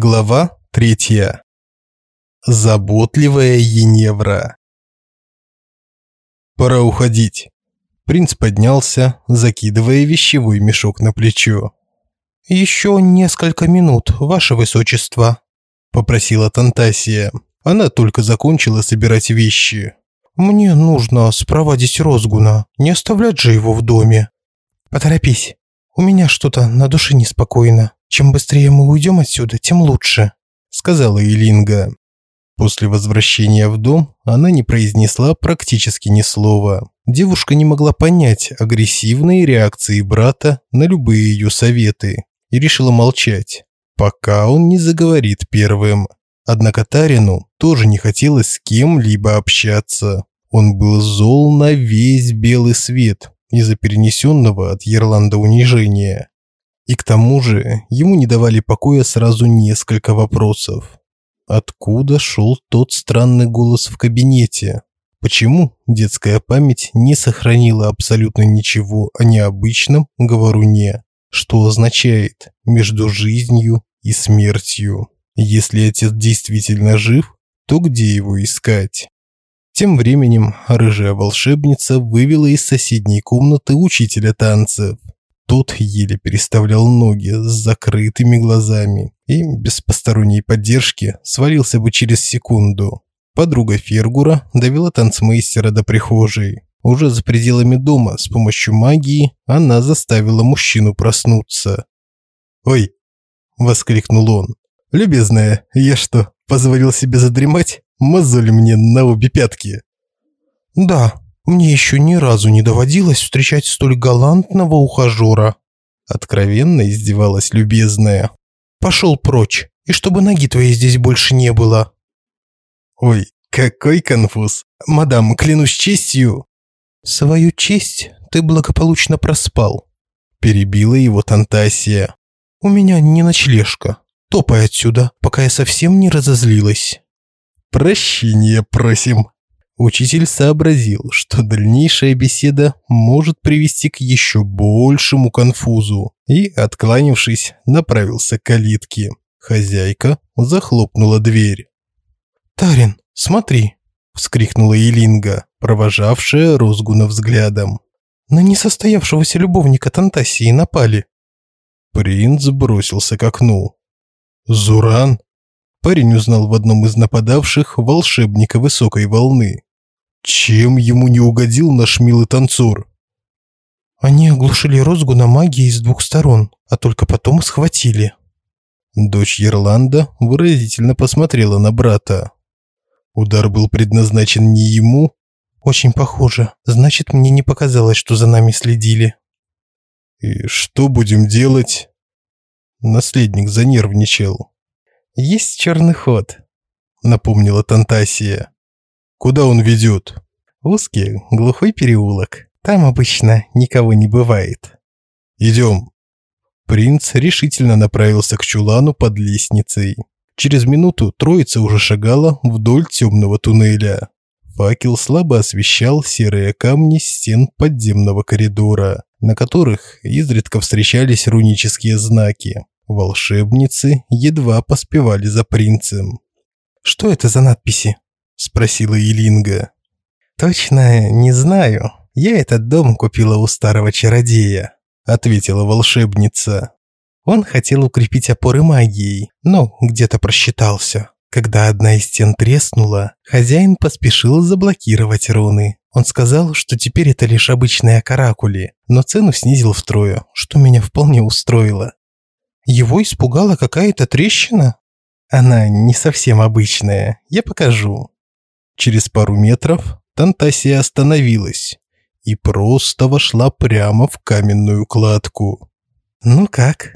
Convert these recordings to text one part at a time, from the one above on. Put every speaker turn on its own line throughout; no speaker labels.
Глава третья. Заботливая Еневра. Пора уходить. Принц поднялся, закидывая вещевой мешок на плечо.
«Еще несколько минут, ваше высочество», – попросила Тантасия.
Она только закончила собирать вещи.
«Мне нужно спровадить Розгуна, не оставлять же его в доме». «Поторопись, у меня что-то на душе неспокойно. Чем быстрее мы уйдем отсюда, тем лучше», – сказала Илинга.
После возвращения в дом она не произнесла практически ни слова. Девушка не могла понять агрессивные реакции брата на любые ее советы и решила молчать, пока он не заговорит первым. Однако Тарину тоже не хотелось с кем-либо общаться. Он был зол на весь белый свет из-за перенесенного от Ерланда унижения. И к тому же ему не давали покоя сразу несколько вопросов. Откуда шел тот странный голос в кабинете? Почему детская память не сохранила абсолютно ничего о необычном говоруне? Что означает между жизнью и смертью? Если отец действительно жив, то где его искать? Тем временем рыжая волшебница вывела из соседней комнаты учителя танцев. Тот еле переставлял ноги с закрытыми глазами и без посторонней поддержки свалился бы через секунду. Подруга Фергура довела танцмейстера до прихожей. Уже за пределами дома с помощью магии она заставила мужчину проснуться. «Ой!» – воскликнул он. «Любезная, я что, позволил себе задремать? Мозоль мне на обе пятки!»
«Да, мне еще ни разу не доводилось встречать столь галантного ухажера.
Откровенно издевалась любезная.
Пошел прочь, и чтобы ноги твоей здесь больше не было.
Ой, какой конфуз. Мадам, клянусь честью.
Свою честь ты благополучно проспал.
Перебила его Тантасия.
У меня не ночлежка. Топай отсюда, пока я совсем не разозлилась.
Прощения просим. Учитель сообразил, что дальнейшая беседа может привести к еще большему конфузу, и, откланившись, направился к калитке. Хозяйка захлопнула дверь.
«Тарин, смотри!» – вскрикнула Елинга,
провожавшая Розгуна взглядом.
«На несостоявшегося любовника Тантасии напали».
Принц бросился к окну. «Зуран?» Парень узнал в одном из нападавших волшебника высокой волны. Чем ему не угодил наш милый танцор?
Они оглушили Розгуна магией с двух сторон, а только потом схватили.
Дочь Ерланда выразительно посмотрела на брата. Удар был предназначен не ему.
Очень похоже. Значит, мне не показалось, что за нами следили.
И что будем делать? Наследник занервничал.
Есть черный ход,
напомнила Тантасия. Куда он ведет?
Узкий, глухой переулок. Там обычно никого не бывает.
Идем. Принц решительно направился к чулану под лестницей. Через минуту троица уже шагала вдоль темного туннеля. Факел слабо освещал серые камни стен подземного коридора, на которых изредка встречались рунические знаки. Волшебницы едва поспевали за принцем.
«Что это за надписи?»
Спросила Елинга.
Точно не знаю. Я этот дом купила у старого чародея, ответила волшебница. Он хотел укрепить опоры магией, но где-то просчитался. Когда одна из стен треснула, хозяин поспешил заблокировать руны. Он сказал, что теперь это лишь обычные каракули, но цену снизил втрое, что меня вполне устроило. Его испугала какая-то трещина? Она не совсем обычная, я покажу.
Через пару метров Тантасия остановилась и просто вошла прямо в каменную кладку.
«Ну как?»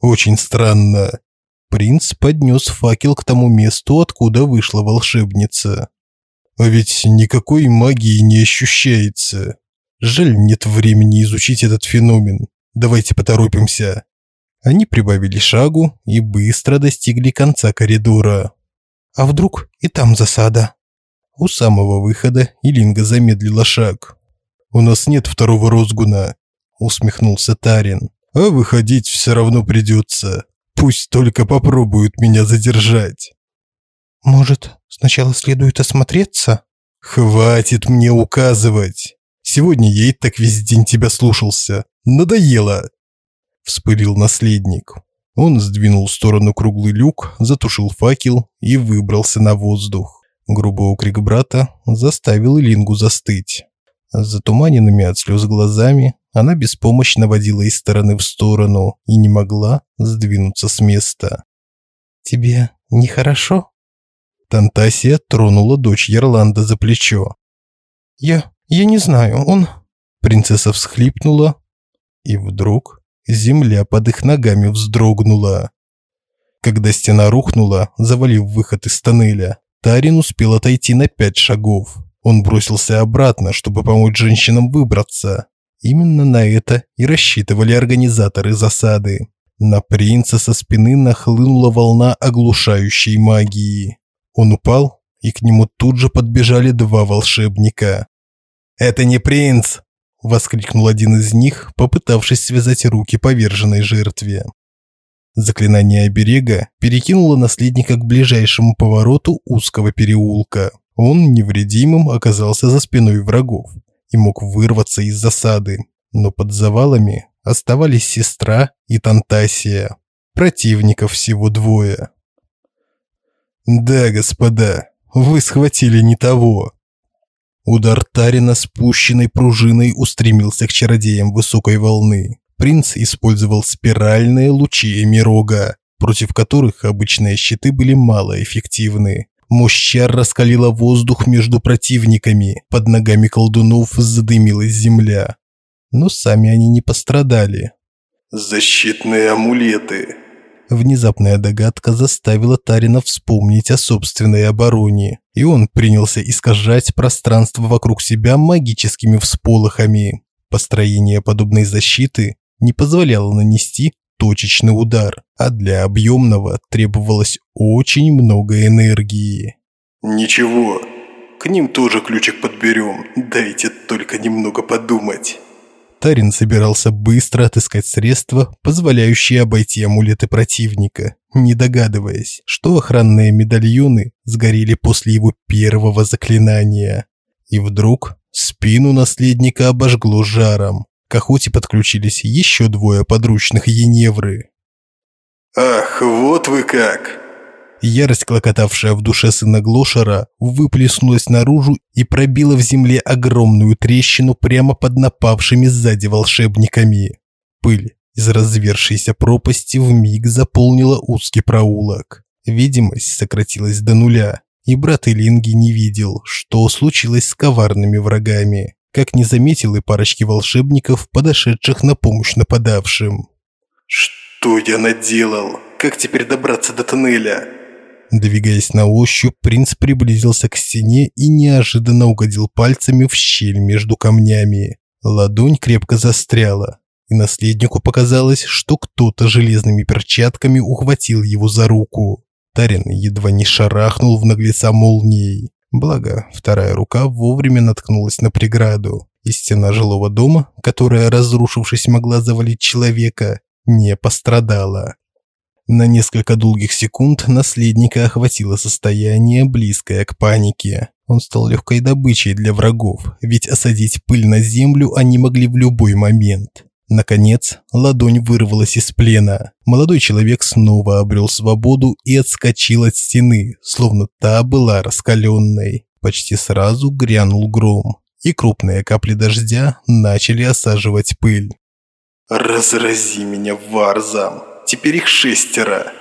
«Очень странно». Принц поднес факел к тому месту, откуда вышла волшебница. «А ведь никакой магии не ощущается. Жаль, нет времени изучить этот феномен. Давайте поторопимся». Они прибавили шагу и быстро достигли конца коридора.
«А вдруг и там засада?»
У самого выхода Илинга замедлила шаг. «У нас нет второго розгуна», – усмехнулся Тарин. «А выходить все равно придется. Пусть только попробуют меня задержать.
Может, сначала следует осмотреться?
Хватит мне указывать. Сегодня и так весь день тебя слушался. Надоело. Вспылил наследник. Он сдвинул в сторону круглый люк, затушил факел и выбрался на воздух. Грубый окрик брата заставил Лингу застыть. Затуманенными от слез глазами она беспомощно водила из стороны в сторону и не могла сдвинуться с места.
«Тебе нехорошо?»
Тантасия тронула дочь Ярланда за плечо.
«Я... я не знаю, он...»
Принцесса всхлипнула, и вдруг земля под их ногами вздрогнула. Когда стена рухнула, завалив выход из тоннеля, Тарин успел отойти на пять шагов. Он бросился обратно, чтобы помочь женщинам выбраться. Именно на это и рассчитывали организаторы засады. На принца со спины нахлынула волна оглушающей магии. Он упал, и к нему тут же подбежали два волшебника. «Это не принц!» – воскликнул один из них, попытавшись связать руки поверженной жертве. Заклинание оберега перекинуло наследника к ближайшему повороту узкого переулка. Он невредимым оказался за спиной врагов и мог вырваться из засады, но под завалами оставались сестра и Тантасия. Противников всего двое. «Да, господа, вы схватили не того». Удар Тарина спущенной пружиной устремился к чародеям высокой волны. Принц использовал спиральные лучи Эмирога, против которых обычные щиты были малоэффективны. Мощь раскалила воздух между противниками, под ногами колдунов задымилась земля. Но сами они не пострадали. «Защитные амулеты!» Внезапная догадка заставила Тарина вспомнить о собственной обороне, и он принялся искажать пространство вокруг себя магическими всполохами. Построение подобной защиты не позволяло нанести точечный удар, а для объемного требовалось очень много энергии. «Ничего, к ним тоже ключик подберем, дайте только немного подумать». Тарин собирался быстро отыскать средства, позволяющие обойти амулеты противника, не догадываясь, что охранные медальоны сгорели после его первого заклинания. И вдруг спину наследника обожгло жаром. К охоте подключились еще двое подручных Еневры. «Ах, вот вы как!» Ярость, клокотавшая в душе сына Глошера, выплеснулась наружу и пробила в земле огромную трещину прямо под напавшими сзади волшебниками. Пыль из развершейся пропасти вмиг заполнила узкий проулок. Видимость сократилась до нуля, и брат Илинги не видел, что случилось с коварными врагами как не заметил и парочки волшебников, подошедших на помощь нападавшим. «Что я наделал? Как теперь добраться до тоннеля?» Двигаясь на ощупь, принц приблизился к стене и неожиданно угодил пальцами в щель между камнями. Ладонь крепко застряла, и наследнику показалось, что кто-то железными перчатками ухватил его за руку. Тарин едва не шарахнул в наглеца молнией. Благо, вторая рука вовремя наткнулась на преграду, и стена жилого дома, которая, разрушившись, могла завалить человека, не пострадала. На несколько долгих секунд наследника охватило состояние, близкое к панике. Он стал легкой добычей для врагов, ведь осадить пыль на землю они могли в любой момент. Наконец, ладонь вырвалась из плена. Молодой человек снова обрел свободу и отскочил от стены, словно та была раскаленной. Почти сразу грянул гром, и крупные капли дождя начали осаживать пыль. «Разрази меня, Варзам! Теперь их шестеро!»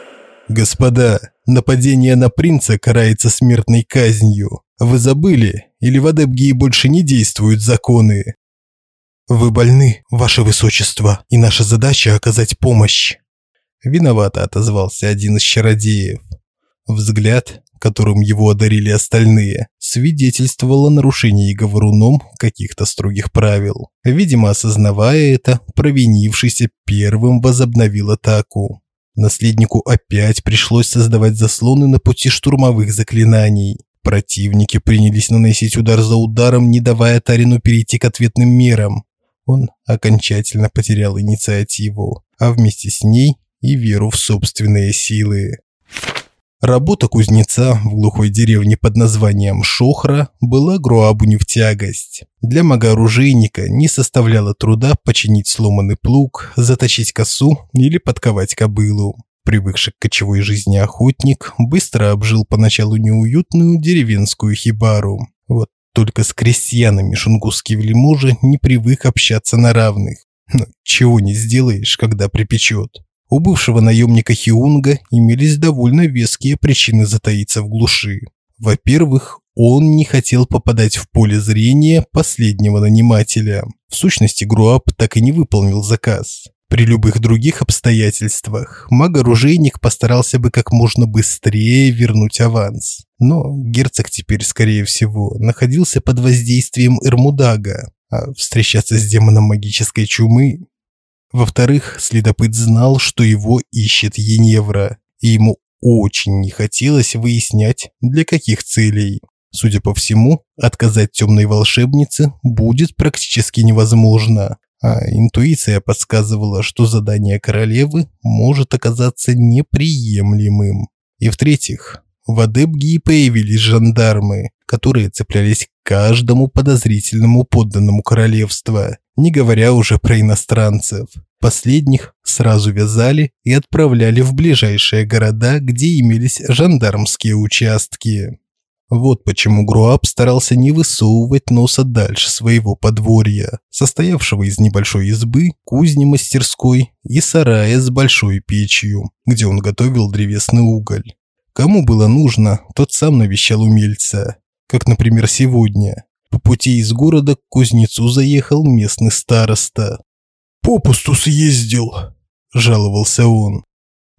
«Господа, нападение на принца карается смертной казнью. Вы забыли? Или в Адепгии больше не действуют законы?» «Вы больны, ваше высочество, и наша задача – оказать помощь». Виновато отозвался один из чародеев. Взгляд, которым его одарили остальные, свидетельствовал о нарушении говоруном каких-то строгих правил. Видимо, осознавая это, провинившийся первым возобновил атаку. Наследнику опять пришлось создавать заслоны на пути штурмовых заклинаний. Противники принялись наносить удар за ударом, не давая Тарину перейти к ответным мерам он окончательно потерял инициативу, а вместе с ней и веру в собственные силы. Работа кузнеца в глухой деревне под названием Шохра была Груабу не в тягость. Для мага-оружейника не составляло труда починить сломанный плуг, заточить косу или подковать кобылу. Привыкший к кочевой жизни охотник быстро обжил поначалу неуютную деревенскую хибару. Вот только с крестьянами шунгусский вельможа не привык общаться на равных. Но чего не сделаешь, когда припечет. У бывшего наемника Хиунга имелись довольно веские причины затаиться в глуши. Во-первых, он не хотел попадать в поле зрения последнего нанимателя. В сущности, Груап так и не выполнил заказ. При любых других обстоятельствах маг-оружейник постарался бы как можно быстрее вернуть аванс. Но герцог теперь, скорее всего, находился под воздействием Эрмудага, а встречаться с демоном магической чумы во-вторых, следопыт знал, что его ищет Еневра, и ему очень не хотелось выяснять, для каких целей. Судя по всему, отказать темной волшебнице будет практически невозможно, а интуиция подсказывала, что задание королевы может оказаться неприемлемым. И в-третьих, в Адебгии появились жандармы, которые цеплялись к каждому подозрительному подданному королевства не говоря уже про иностранцев. Последних сразу вязали и отправляли в ближайшие города, где имелись жандармские участки. Вот почему Груап старался не высовывать носа дальше своего подворья, состоявшего из небольшой избы, кузни-мастерской и сарая с большой печью, где он готовил древесный уголь. Кому было нужно, тот сам навещал умельца, как, например, сегодня. По пути из города к кузнецу заехал местный староста.
«Попусту съездил», – жаловался он.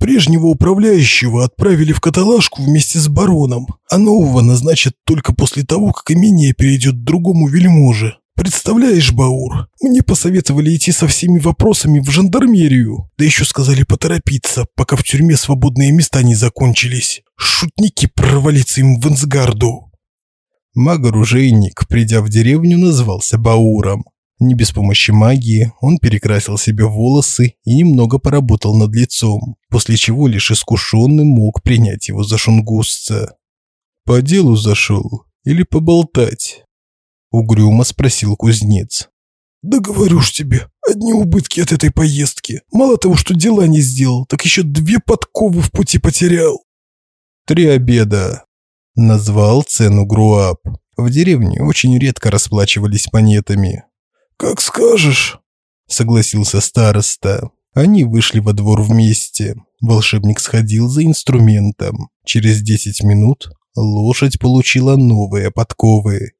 «Прежнего управляющего отправили в каталажку вместе с бароном, а нового назначат только после того, как имение перейдет другому вельможе. Представляешь, Баур, мне посоветовали идти со всеми вопросами в жандармерию, да еще сказали поторопиться, пока в тюрьме свободные места не закончились. Шутники провалиться им в Инсгарду».
Маг-оружейник, придя в деревню, назвался Бауром. Не без помощи магии он перекрасил себе волосы и немного поработал над лицом, после чего лишь искушенный мог принять его за шунгусца. «По делу зашел или поболтать?» Угрюмо спросил кузнец.
«Да говорю ж тебе, одни убытки от этой поездки. Мало того, что дела не сделал, так еще две подковы в пути потерял».
«Три обеда», Назвал цену Груап. В деревне очень редко расплачивались монетами.
«Как скажешь», – согласился староста.
Они вышли во двор вместе. Волшебник сходил за инструментом. Через 10 минут лошадь получила новые подковы.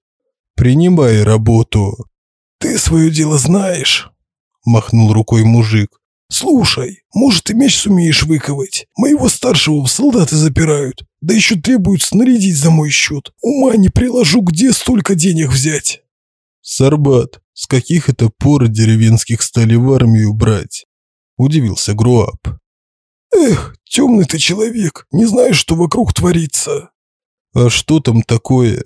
«Принимай работу».
«Ты свое дело знаешь», –
махнул рукой мужик.
«Слушай, может, ты меч сумеешь выковать? Моего старшего в солдаты запирают, да еще требуют снарядить за мой счет. Ума не приложу, где столько денег взять».
«Сарбат, с каких это пор деревенских стали в армию брать?» – удивился Груап.
«Эх, темный ты человек, не знаешь, что вокруг творится».
«А что там такое?»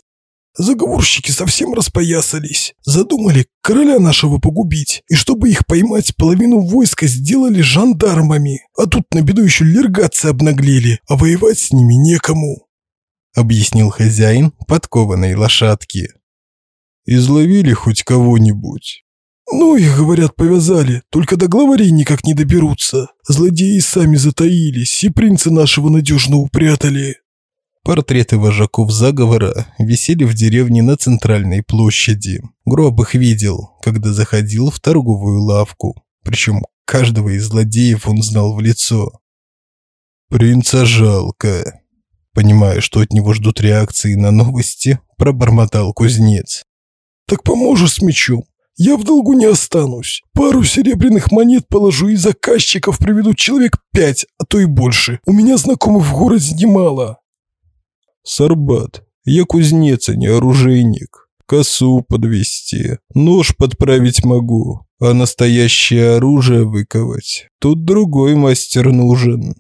Заговорщики совсем распоясались. Задумали короля нашего погубить. И чтобы их поймать, половину войска сделали жандармами. А тут на беду еще лергацы обнаглели, а воевать с ними некому.
Объяснил хозяин подкованной лошадки. Изловили хоть кого-нибудь?
Ну, их, говорят, повязали, только до главарей никак не доберутся. Злодеи сами затаились, и принца нашего надежно упрятали.
Портреты вожаков заговора висели в деревне на центральной площади. Гроб их видел, когда заходил в торговую лавку. Причем каждого из злодеев он знал в лицо. «Принца жалко», понимая, что от него ждут реакции на новости, пробормотал кузнец.
«Так поможешь с мечом? Я в долгу не останусь. Пару серебряных монет положу и заказчиков приведу человек пять, а то и больше. У меня знакомых в городе немало».
Сарбат, я кузнец, а не оружейник. Косу подвести, нож подправить могу, а настоящее оружие выковать. Тут другой мастер нужен.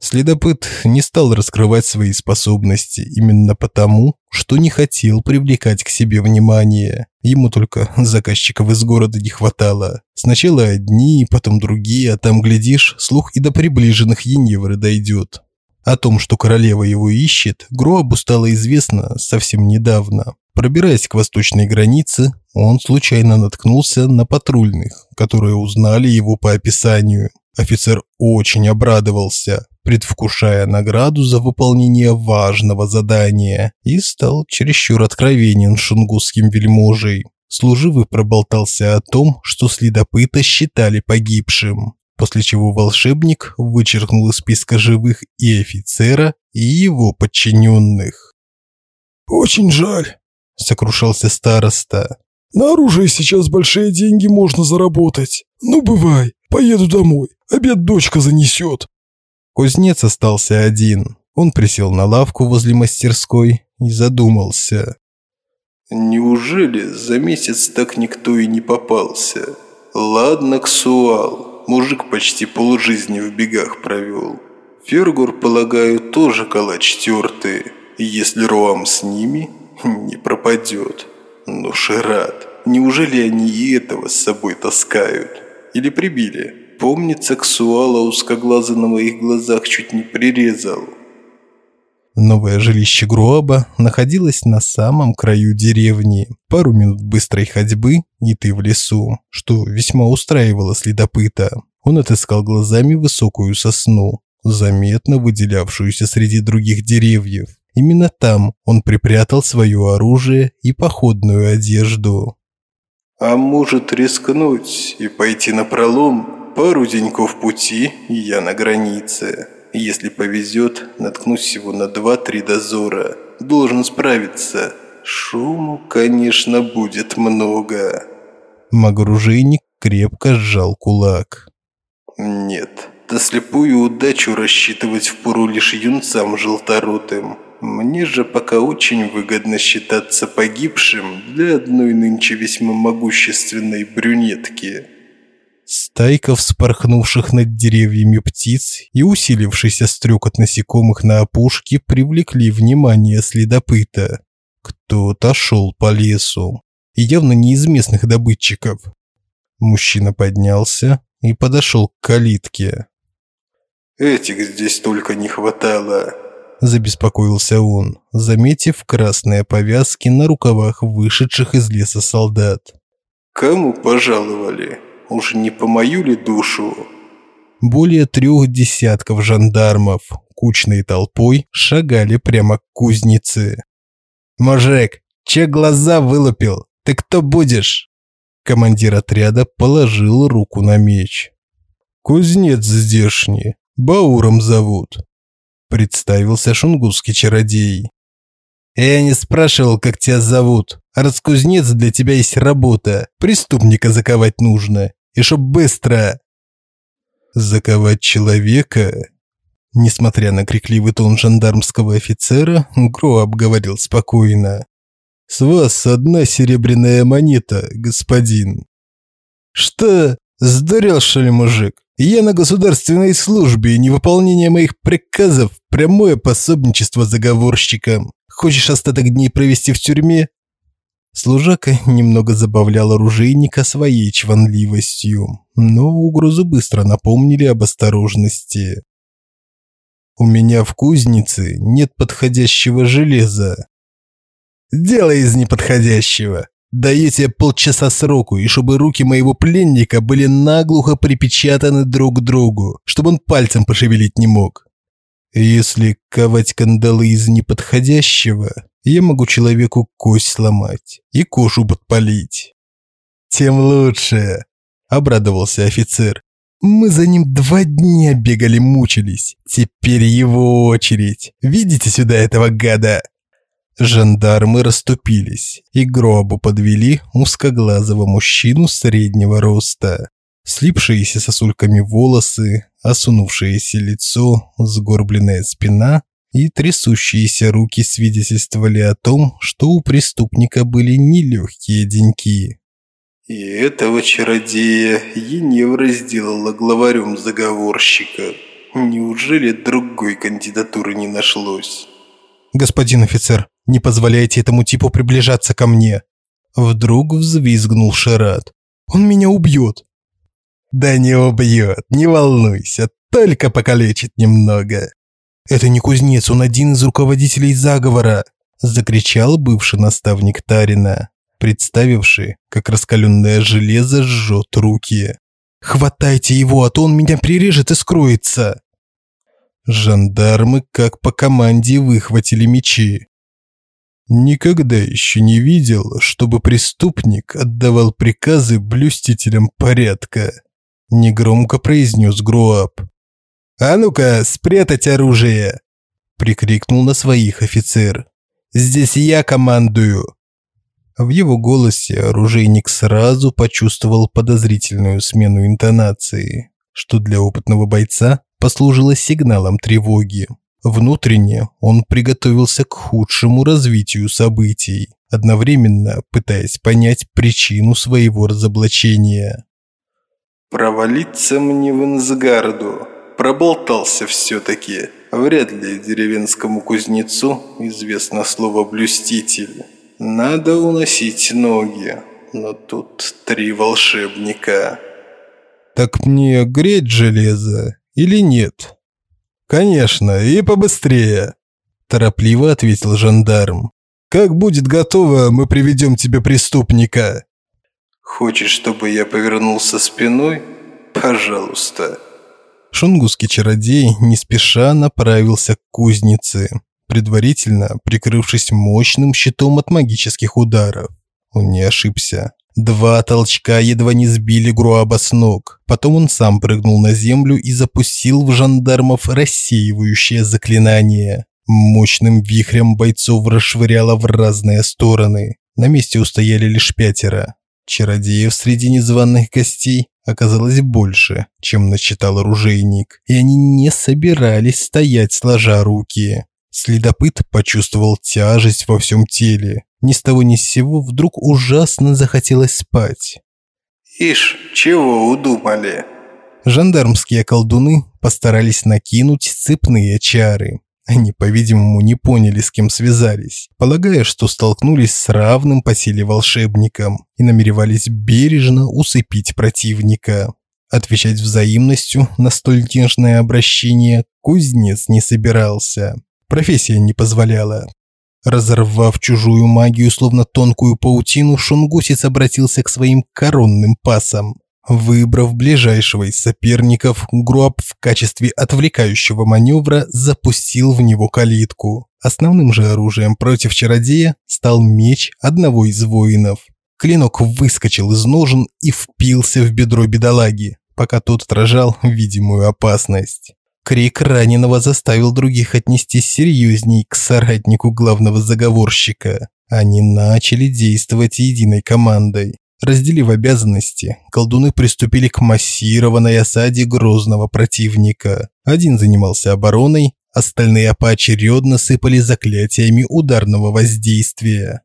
Следопыт не стал раскрывать свои способности именно потому, что не хотел привлекать к себе внимание. Ему только заказчиков из города не хватало. Сначала одни, потом другие, а там, глядишь, слух и до приближенных Еневры дойдет. О том, что королева его ищет, Гроабу стало известно совсем недавно. Пробираясь к восточной границе, он случайно наткнулся на патрульных, которые узнали его по описанию. Офицер очень обрадовался, предвкушая награду за выполнение важного задания, и стал чересчур откровенен шунгусским вельможей. Служивый проболтался о том, что следопыта считали погибшим, после чего волшебник вычеркнул из списка живых и офицера, и его подчиненных.
«Очень жаль», –
сокрушался староста.
«На оружие сейчас большие деньги можно заработать. Ну, бывай, поеду домой, обед дочка занесет».
Кузнец остался один. Он присел на лавку возле мастерской и задумался.
«Неужели за месяц так никто и не попался? Ладно, Ксуал, мужик почти полжизни в бегах провел. Фергур, полагаю, тоже калач тертый, если Руам с ними, не пропадет. Но Шират, неужели они и этого с собой таскают? Или прибили?» Помнится, Ксуала узкоглазый на моих глазах чуть не прирезал.
Новое жилище Груаба находилось на самом краю деревни. Пару минут быстрой ходьбы, и ты в лесу, что весьма устраивало следопыта. Он отыскал глазами высокую сосну, заметно выделявшуюся среди других деревьев. Именно там он припрятал свое оружие и походную одежду.
«А может рискнуть и пойти на пролом?» Пару деньков пути, и я на границе. Если повезет, наткнусь всего на два-три дозора. Должен справиться. Шуму, конечно, будет много.
Магоружейник крепко сжал кулак.
Нет, на слепую удачу рассчитывать впору лишь юнцам желторотым. Мне же пока очень выгодно считаться погибшим для одной нынче весьма могущественной брюнетки.
Стайка вспорхнувших над деревьями птиц и усилившийся стрекот насекомых на опушке привлекли внимание следопыта. Кто-то шел по лесу, и явно не из местных добытчиков. Мужчина поднялся и подошел к калитке.
«Этих здесь только не хватало», –
забеспокоился он, заметив красные повязки на рукавах вышедших из леса солдат.
«Кому пожаловали?» Уж не по мою ли душу?
Более трех десятков жандармов кучной толпой шагали прямо к кузнице. «Мужик, че глаза вылупил? Ты кто будешь?» Командир отряда положил руку на меч. «Кузнец здешний, Бауром зовут», – представился шунгусский чародей. «Я не спрашивал, как тебя зовут. Раз кузнец для тебя есть работа. Преступника заковать нужно. И чтоб быстро. Заковать человека? Несмотря на крикливый тон жандармского офицера, Гро обговорил спокойно. С вас одна серебряная монета, господин. Что? Сдурел, что ли, мужик? Я на государственной службе, и невыполнение моих приказов – прямое пособничество заговорщикам. Хочешь остаток дней провести в тюрьме? Служака немного забавлял оружейника своей чванливостью, но угрозу быстро напомнили об осторожности. «У меня в кузнице нет подходящего железа». «Делай из неподходящего. Даю тебе полчаса сроку, и чтобы руки моего пленника были наглухо припечатаны друг к другу, чтобы он пальцем пошевелить не мог. Если ковать кандалы из неподходящего, я могу человеку кость сломать и кожу подпалить. Тем лучше, обрадовался офицер. Мы за ним два дня бегали, мучились. Теперь его очередь. Видите сюда этого гада? Жандармы расступились, и гробу подвели узкоглазого мужчину среднего роста. Слипшиеся сосульками волосы, осунувшееся лицо, сгорбленная спина и трясущиеся руки свидетельствовали о том, что у преступника были нелегкие деньки.
И этого чародея Еневра сделала главарем заговорщика. Неужели другой кандидатуры не нашлось?
Господин офицер, не позволяйте этому типу приближаться ко мне. Вдруг взвизгнул Шерат. Он меня убьет.
Да не убьет, не волнуйся, только покалечит немного.
Это не кузнец, он один из руководителей заговора, закричал бывший наставник Тарина, представивший, как раскаленное железо жжет руки. Хватайте его, а то он меня прирежет и скроется. Жандармы, как по команде, выхватили мечи. Никогда еще не видел, чтобы преступник отдавал приказы блюстителям порядка. Негромко произнес Груап.
«А ну-ка, спрятать оружие!» Прикрикнул на своих офицер. «Здесь я командую!»
В его голосе оружейник сразу почувствовал подозрительную смену интонации, что для опытного бойца послужило сигналом тревоги. Внутренне он приготовился к худшему развитию событий, одновременно пытаясь понять причину своего разоблачения.
«Провалиться мне в Инсгарду. Проболтался все-таки. Вряд ли деревенскому кузнецу известно слово «блюститель». Надо уносить ноги, но тут три волшебника».
«Так мне греть железо или нет?»
«Конечно, и побыстрее», – торопливо ответил жандарм. «Как будет готово, мы приведем тебе преступника».
«Хочешь, чтобы я повернулся спиной? Пожалуйста».
Шунгусский чародей не спеша направился к кузнице, предварительно прикрывшись мощным щитом от магических ударов. Он не ошибся. Два толчка едва не сбили Груаба с ног. Потом он сам прыгнул на землю и запустил в жандармов рассеивающее заклинание. Мощным вихрем бойцов расшвыряло в разные стороны. На месте устояли лишь пятеро. Чародеев среди незваных гостей оказалось больше, чем насчитал оружейник, и они не собирались стоять сложа руки. Следопыт почувствовал тяжесть во всем теле. Ни с того ни с сего вдруг ужасно захотелось спать.
«Ишь, чего удумали?»
Жандармские колдуны постарались накинуть цепные чары. Они, по-видимому, не поняли, с кем связались, полагая, что столкнулись с равным по силе волшебником и намеревались бережно усыпить противника. Отвечать взаимностью на столь нежное обращение кузнец не собирался. Профессия не позволяла. Разорвав чужую магию, словно тонкую паутину, шунгусец обратился к своим коронным пасам. Выбрав ближайшего из соперников, Гроб в качестве отвлекающего маневра запустил в него калитку. Основным же оружием против чародея стал меч одного из воинов. Клинок выскочил из ножен и впился в бедро бедолаги, пока тот отражал видимую опасность. Крик раненого заставил других отнестись серьезней к соратнику главного заговорщика. Они начали действовать единой командой. Разделив обязанности, колдуны приступили к массированной осаде грозного противника. Один занимался обороной, остальные поочередно сыпали заклятиями ударного воздействия.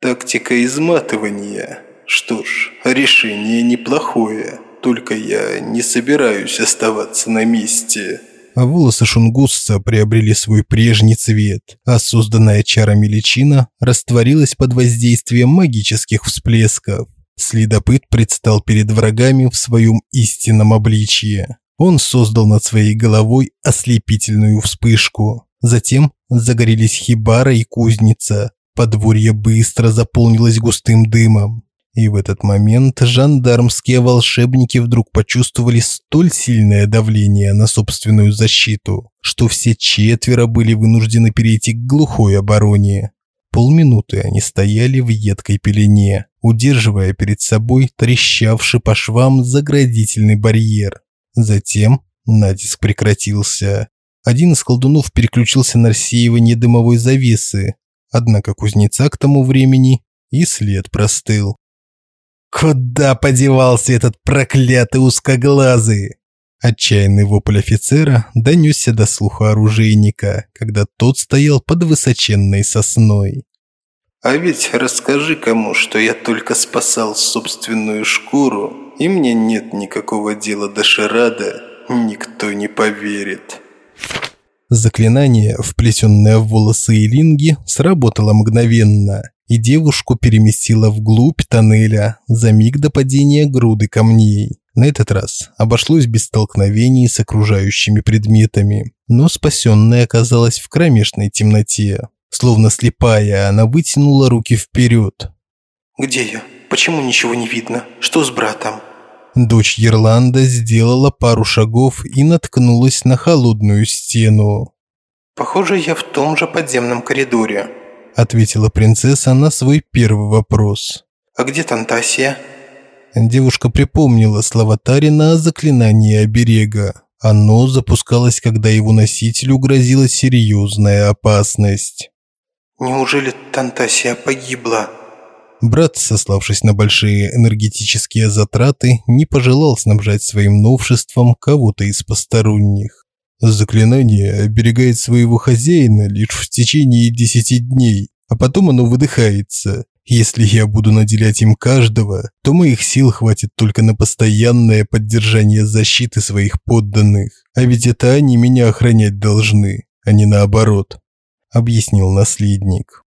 «Тактика изматывания. Что ж, решение неплохое, только я не собираюсь оставаться на месте»
а волосы шунгусца приобрели свой прежний цвет, а созданная чарами личина растворилась под воздействием магических всплесков. Следопыт предстал перед врагами в своем истинном обличье. Он создал над своей головой ослепительную вспышку. Затем загорелись хибара и кузница. Подворье быстро заполнилось густым дымом. И в этот момент жандармские волшебники вдруг почувствовали столь сильное давление на собственную защиту, что все четверо были вынуждены перейти к глухой обороне. Полминуты они стояли в едкой пелене, удерживая перед собой трещавший по швам заградительный барьер. Затем натиск прекратился. Один из колдунов переключился на рассеивание дымовой завесы, однако кузнеца к тому времени и след простыл.
Куда подевался этот проклятый узкоглазый?
Отчаянный вопль офицера донесся до слуха оружейника, когда тот стоял под высоченной сосной.
«А ведь расскажи кому, что я только спасал собственную шкуру, и мне нет никакого дела до Шарада, никто не поверит.
Заклинание, вплетенное в волосы Илинги, сработало мгновенно, и девушку переместило вглубь тоннеля за миг до падения груды камней. На этот раз обошлось без столкновений с окружающими предметами, но спасенная оказалась в кромешной темноте. Словно слепая, она вытянула руки вперед.
«Где я? Почему ничего не видно? Что с братом?»
Дочь Ерланда сделала пару шагов и наткнулась на холодную стену.
«Похоже, я в том же подземном коридоре», –
ответила принцесса на свой первый вопрос.
«А где Тантасия?»
Девушка припомнила слова Тарина о заклинании оберега. Оно запускалось, когда его носителю грозила серьезная опасность.
«Неужели Тантасия погибла?»
Брат, сославшись на большие энергетические затраты, не пожелал снабжать своим новшеством кого-то из посторонних. Заклинание оберегает своего хозяина лишь в течение десяти дней, а потом оно выдыхается. Если я буду наделять им каждого, то моих сил хватит только на постоянное поддержание защиты своих подданных. А ведь это они меня охранять должны, а не наоборот, объяснил наследник.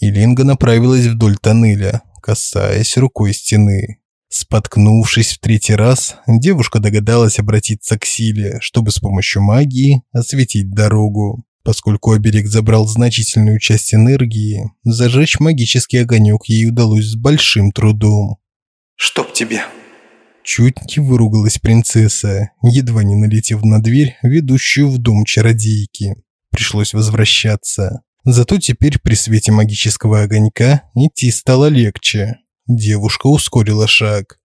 Илинга направилась вдоль тоннеля, касаясь рукой стены. Споткнувшись в третий раз, девушка догадалась обратиться к силе, чтобы с помощью магии осветить дорогу. Поскольку оберег забрал значительную часть энергии, зажечь магический огонек ей удалось с большим трудом.
«Чтоб тебе!»
Чуть не выругалась принцесса, едва не налетев на дверь, ведущую в дом чародейки. Пришлось возвращаться. Зато теперь при свете магического огонька идти стало легче. Девушка ускорила шаг.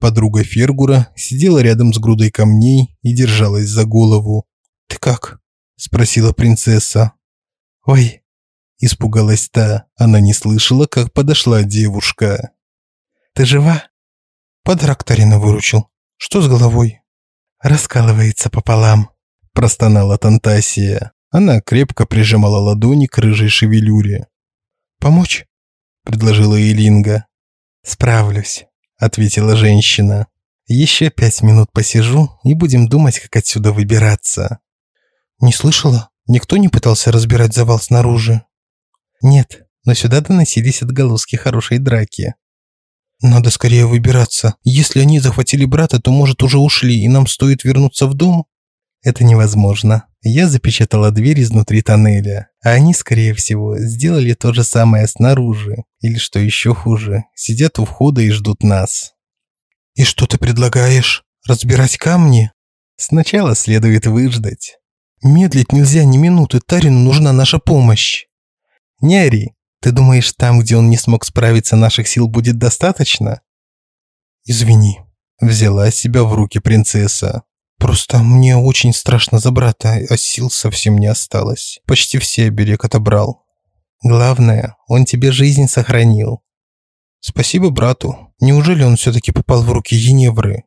Подруга Фергура сидела рядом с грудой камней и держалась за голову. «Ты как?» спросила принцесса.
Ой,
испугалась та. Она не слышала, как подошла девушка.
Ты жива?
Подарок Тарина выручил. Что с головой?
Раскалывается пополам,
простонала Тантасия. Она крепко прижимала ладони к рыжей шевелюре.
Помочь?
предложила Элинга.
Справлюсь,
ответила женщина.
Еще пять минут посижу и будем думать, как отсюда выбираться.
Не слышала? Никто не пытался разбирать завал снаружи?
Нет, но сюда доносились отголоски хорошей драки.
Надо скорее выбираться. Если они захватили брата, то, может, уже ушли, и нам стоит вернуться в дом?
Это невозможно. Я запечатала дверь изнутри тоннеля, а они, скорее всего, сделали то же самое снаружи. Или, что еще хуже, сидят у входа и ждут нас.
И что ты предлагаешь? Разбирать камни?
Сначала следует выждать.
Медлить нельзя ни минуты, Тарину нужна наша помощь.
Не ори. Ты думаешь, там, где он не смог справиться, наших сил будет достаточно?
Извини, взяла себя в руки принцесса. Просто мне очень страшно за брата, а сил совсем не осталось. Почти все берег отобрал.
Главное, он тебе жизнь сохранил.
Спасибо брату. Неужели он все-таки попал в руки Еневры?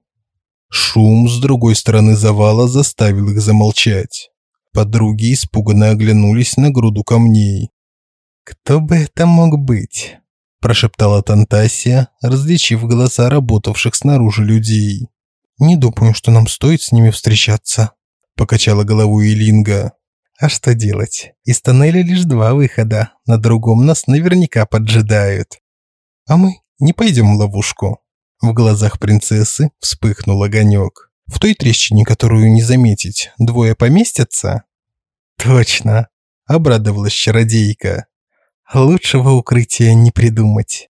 Шум с другой стороны завала заставил их замолчать. Подруги испуганно оглянулись на груду камней.
«Кто бы это мог быть?»
– прошептала Тантасия, различив голоса работавших снаружи людей. «Не думаю, что нам стоит с ними встречаться», – покачала головой Илинга.
«А что делать? Из тоннеля лишь два выхода, на другом нас наверняка поджидают.
А мы не пойдем в ловушку». В глазах принцессы вспыхнул огонек. В той трещине, которую не заметить, двое поместятся?
Точно, обрадовалась чародейка. Лучшего укрытия не придумать.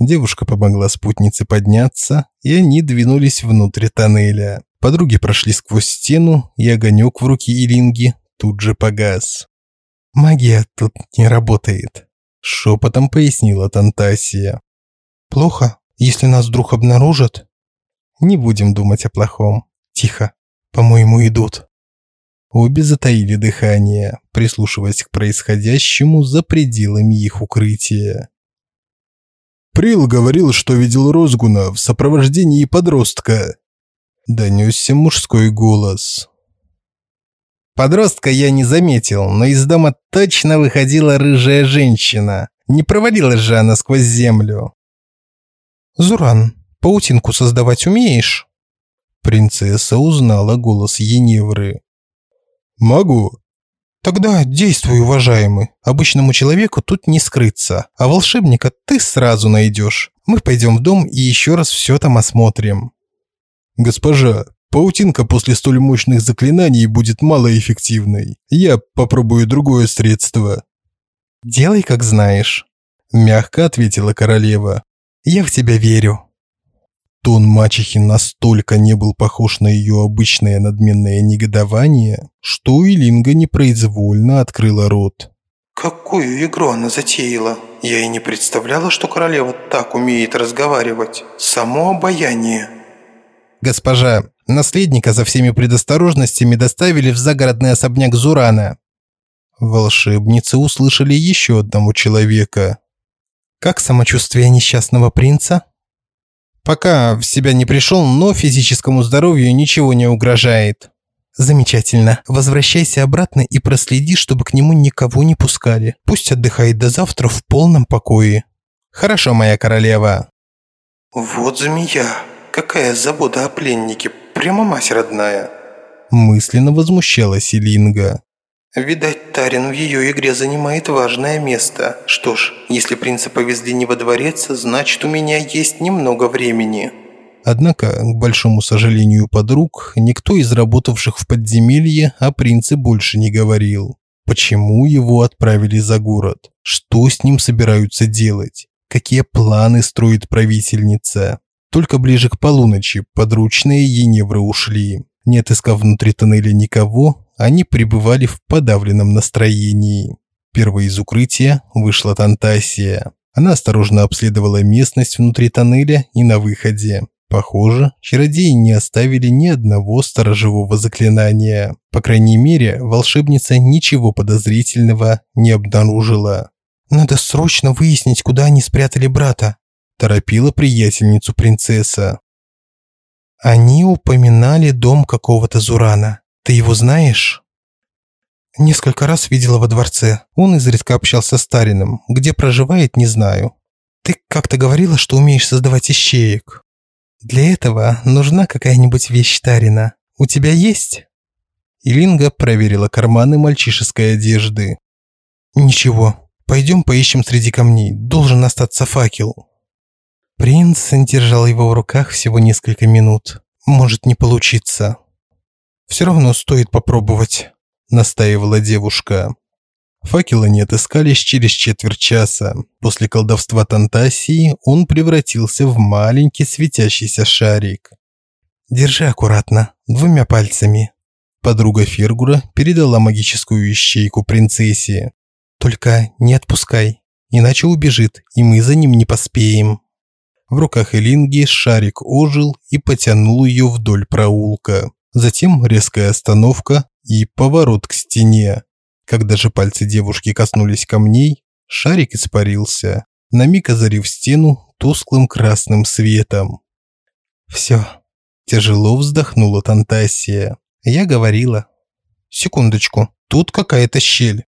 Девушка помогла спутнице подняться, и они двинулись внутрь тоннеля. Подруги прошли сквозь стену, и огонек в руке Илинги тут же погас.
«Магия тут не работает», –
шепотом пояснила Тантасия.
«Плохо, если нас вдруг обнаружат?» «Не будем думать о плохом. Тихо, по-моему, идут».
Обе затаили дыхание, прислушиваясь к происходящему за пределами их укрытия. «Прил говорил, что видел Розгуна в сопровождении подростка», – донесся мужской голос.
Подростка я не заметил, но из дома точно выходила рыжая женщина. Не провалилась же она сквозь землю.
«Зуран, паутинку создавать умеешь?» Принцесса узнала голос Еневры.
«Могу».
«Тогда действуй, уважаемый. Обычному человеку тут не скрыться, а волшебника ты сразу найдешь. Мы пойдем в дом и еще раз все там осмотрим».
«Госпожа, паутинка после столь мощных заклинаний будет малоэффективной. Я попробую другое средство».
«Делай, как знаешь», – мягко ответила королева. «Я в тебя верю». Тон мачехи настолько не был похож на ее обычное надменное негодование, что Илинга непроизвольно открыла рот.
«Какую игру она затеяла? Я и не представляла, что королева так умеет разговаривать. Само обаяние».
«Госпожа, наследника за всеми предосторожностями доставили в загородный особняк Зурана». Волшебницы услышали еще одного человека. «Как самочувствие несчастного принца?» Пока в себя не пришел, но физическому здоровью ничего не угрожает. Замечательно. Возвращайся обратно и проследи, чтобы к нему никого не пускали. Пусть отдыхает до завтра в полном покое. Хорошо, моя королева.
Вот змея. Какая забота о пленнике. Прямо мать родная.
Мысленно возмущалась Илинга.
Видать, Тарин в ее игре занимает важное место. Что ж, если принца повезли не во дворец, значит у меня есть немного времени.
Однако, к большому сожалению подруг, никто из работавших в подземелье о принце больше не говорил. Почему его отправили за город? Что с ним собираются делать? Какие планы строит правительница? Только ближе к полуночи подручные Еневры ушли. Не отыскав внутри тоннеля никого, они пребывали в подавленном настроении. Первой из укрытия вышла Тантасия. Она осторожно обследовала местность внутри тоннеля и на выходе. Похоже, чародеи не оставили ни одного сторожевого заклинания. По крайней мере, волшебница ничего подозрительного не обнаружила. «Надо срочно выяснить, куда они спрятали брата», – торопила приятельницу принцесса. Они упоминали дом какого-то Зурана. Ты его знаешь?» «Несколько раз видела во дворце. Он изредка общался с Тарином. Где проживает, не знаю. Ты как-то говорила, что умеешь создавать ищеек. Для этого нужна какая-нибудь вещь Тарина. У тебя есть?» Илинга проверила карманы мальчишеской одежды. «Ничего. Пойдем поищем среди камней. Должен остаться факел». Принц держал его в руках всего несколько минут. Может не получиться. Все равно стоит попробовать, настаивала девушка. Факела не отыскались через четверть часа. После колдовства Тантасии он превратился в маленький светящийся шарик. Держи аккуратно, двумя пальцами. Подруга Фергура передала магическую ищейку принцессе. Только не отпускай, иначе убежит, и мы за ним не поспеем. В руках Элинги шарик ожил и потянул ее вдоль проулка. Затем резкая остановка и поворот к стене. Когда же пальцы девушки коснулись камней, шарик испарился, на миг озарив стену тусклым красным светом. «Все», – тяжело вздохнула Тантасия. «Я говорила». «Секундочку, тут какая-то щель».